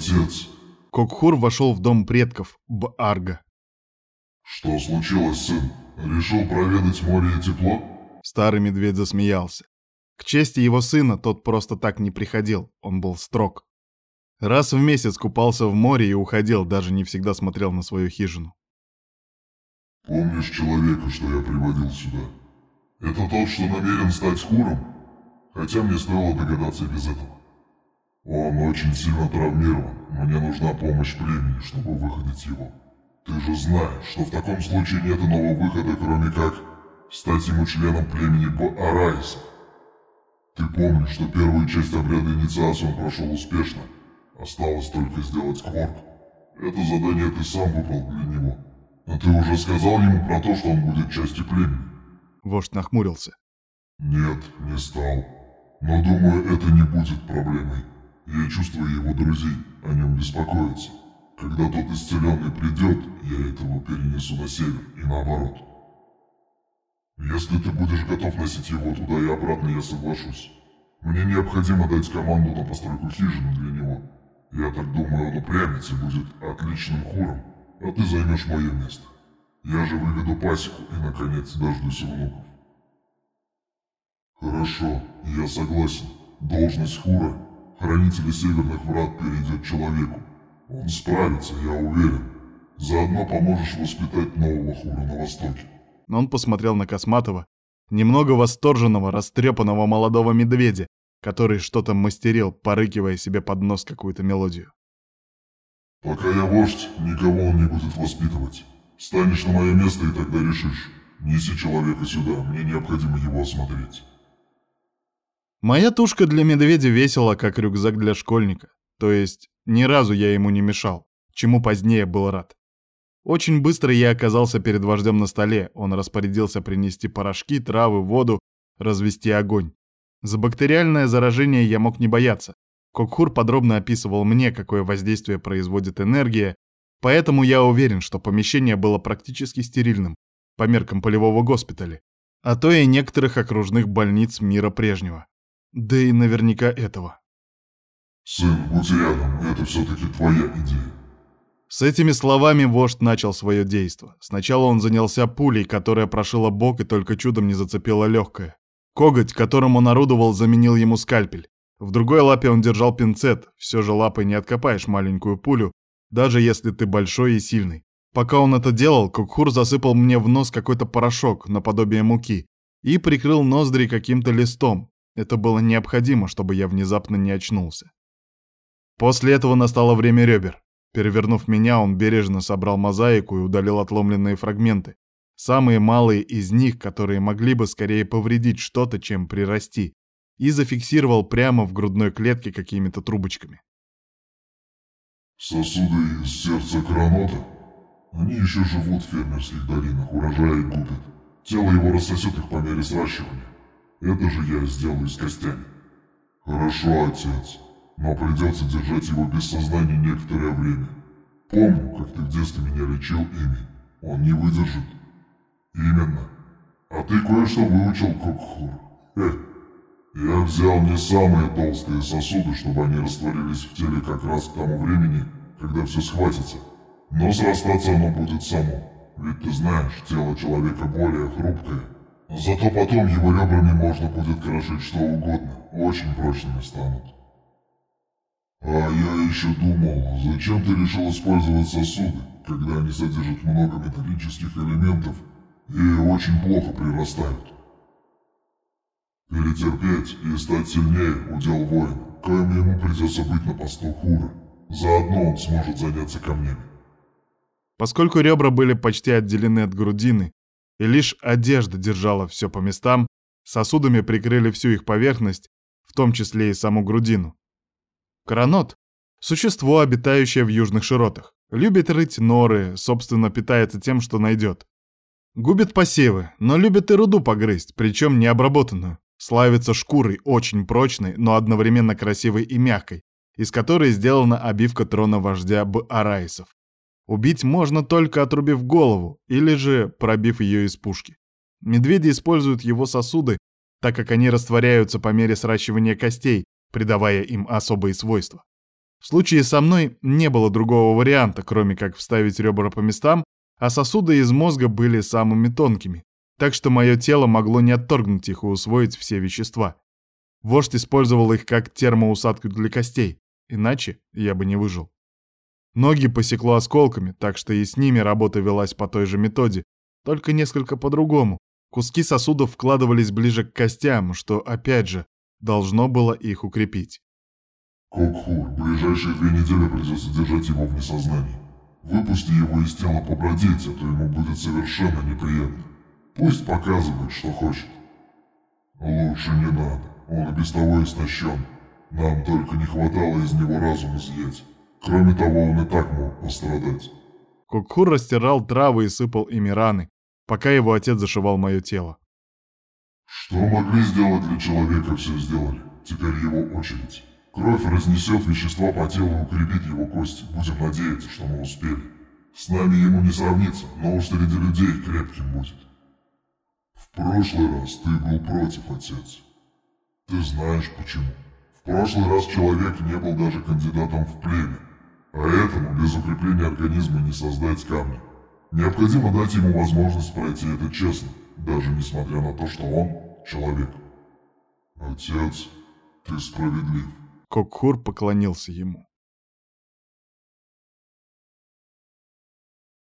Отец. Кокхур вошел в дом предков, Б-Арга. Что случилось, сын? Решил проведать море и тепло? Старый медведь засмеялся. К чести его сына тот просто так не приходил, он был строг. Раз в месяц купался в море и уходил, даже не всегда смотрел на свою хижину. Помнишь человека, что я приводил сюда? Это тот, что намерен стать хуром? Хотя мне стоило догадаться без этого. Он очень сильно травмирован. Мне нужна помощь племени, чтобы выходить его. Ты же знаешь, что в таком случае нет иного выхода, кроме как стать ему членом племени Баараисов. Ты помнишь, что первую часть обряда инициации он прошел успешно. Осталось только сделать кворк. Это задание ты сам выбрал для него. Но ты уже сказал ему про то, что он будет частью племени. Вождь нахмурился. Нет, не стал. Но думаю, это не будет проблемой. Я чувствую его друзей, о нем беспокоятся. Когда тот исцеленный придет, я этого перенесу на север и наоборот. Если ты будешь готов носить его туда и обратно, я соглашусь. Мне необходимо дать команду на постройку хижины для него. Я так думаю, он упрямится и будет отличным хуром, а ты займешь мое место. Я же выведу пасеку и, наконец, дождусь внуков. Хорошо, я согласен. Должность хура, хранителя северных врат, перейдет человеку. Он справится, я уверен. Заодно поможешь воспитать нового хура на Востоке. Но он посмотрел на Косматова, немного восторженного, растрепанного молодого медведя, который что-то мастерил, порыкивая себе под нос какую-то мелодию. «Пока я вождь, никого он не будет воспитывать. Станешь на мое место и тогда решишь. Неси человека сюда, мне необходимо его осмотреть». Моя тушка для медведя весила, как рюкзак для школьника. То есть ни разу я ему не мешал, чему позднее был рад. Очень быстро я оказался перед вождем на столе. Он распорядился принести порошки, травы, воду, развести огонь. За бактериальное заражение я мог не бояться. Кокхур подробно описывал мне, какое воздействие производит энергия, поэтому я уверен, что помещение было практически стерильным, по меркам полевого госпиталя, а то и некоторых окружных больниц мира прежнего. Да и наверняка этого. «Сын, будь рядом, это все-таки твоя идея». С этими словами вождь начал свое действо. Сначала он занялся пулей, которая прошила бок и только чудом не зацепила легкое. Коготь, которым он орудовал, заменил ему скальпель. В другой лапе он держал пинцет. Все же лапой не откопаешь маленькую пулю, даже если ты большой и сильный. Пока он это делал, Кукхур засыпал мне в нос какой-то порошок, наподобие муки, и прикрыл ноздри каким-то листом. Это было необходимо, чтобы я внезапно не очнулся. После этого настало время ребер. Перевернув меня, он бережно собрал мозаику и удалил отломленные фрагменты. Самые малые из них, которые могли бы скорее повредить что-то, чем прирасти, и зафиксировал прямо в грудной клетке какими-то трубочками. Сосуды из сердца кранота. Они еще живут в фермерских долинах, урожаи губят. Тело его рассосет их по мере сращивания. Это же я сделаю с костями. Хорошо, отец но придется держать его без сознания некоторое время. Помню, как ты в детстве меня лечил ими. Он не выдержит. Именно. А ты кое-что выучил, Кокхур. Э, я взял не самые толстые сосуды, чтобы они растворились в теле как раз к тому времени, когда все схватится. Но срастаться оно будет само. Ведь ты знаешь, тело человека более хрупкое. Зато потом его ребрами можно будет крошить что угодно. Очень прочными станут. А я еще думал, зачем ты решил использовать сосуды, когда они содержат много металлических элементов и очень плохо прирастают? Перетерпеть и стать сильнее – удел воина, коим ему придется быть на посту Хура. Заодно он сможет заняться камнями. Поскольку ребра были почти отделены от грудины, и лишь одежда держала все по местам, сосудами прикрыли всю их поверхность, в том числе и саму грудину. Коронот — существо, обитающее в южных широтах. Любит рыть норы, собственно, питается тем, что найдет. Губит посевы, но любит и руду погрызть, причем необработанную. Славится шкурой, очень прочной, но одновременно красивой и мягкой, из которой сделана обивка трона вождя Б-Араисов. Убить можно только отрубив голову или же пробив ее из пушки. Медведи используют его сосуды, так как они растворяются по мере сращивания костей, придавая им особые свойства. В случае со мной не было другого варианта, кроме как вставить ребра по местам, а сосуды из мозга были самыми тонкими, так что мое тело могло не отторгнуть их и усвоить все вещества. Вождь использовал их как термоусадку для костей, иначе я бы не выжил. Ноги посекло осколками, так что и с ними работа велась по той же методе, только несколько по-другому. Куски сосудов вкладывались ближе к костям, что, опять же, должно было их укрепить. Кокхур, ближайшие две недели придется держать его в несознании. Выпусти его из тела побродить, а то ему будет совершенно неприятно. Пусть показывает, что хочет. Лучше не надо, он и без того истощен. Нам только не хватало из него разум изъять. Кроме того, он и так мог пострадать. Кокхур растирал травы и сыпал ими раны, пока его отец зашивал мое тело. Что могли сделать для человека, все сделали. Теперь его очередь. Кровь разнесет вещества по телу и укрепит его кости. Будем надеяться, что мы успели. С нами ему не сравнится, но уж среди людей крепким будет. В прошлый раз ты был против, отец. Ты знаешь почему. В прошлый раз человек не был даже кандидатом в племя. А этому без укрепления организма не создать камни. Необходимо дать ему возможность пройти это честно, даже несмотря на то, что он человек. Отец, ты справедлив. Кокхур поклонился ему.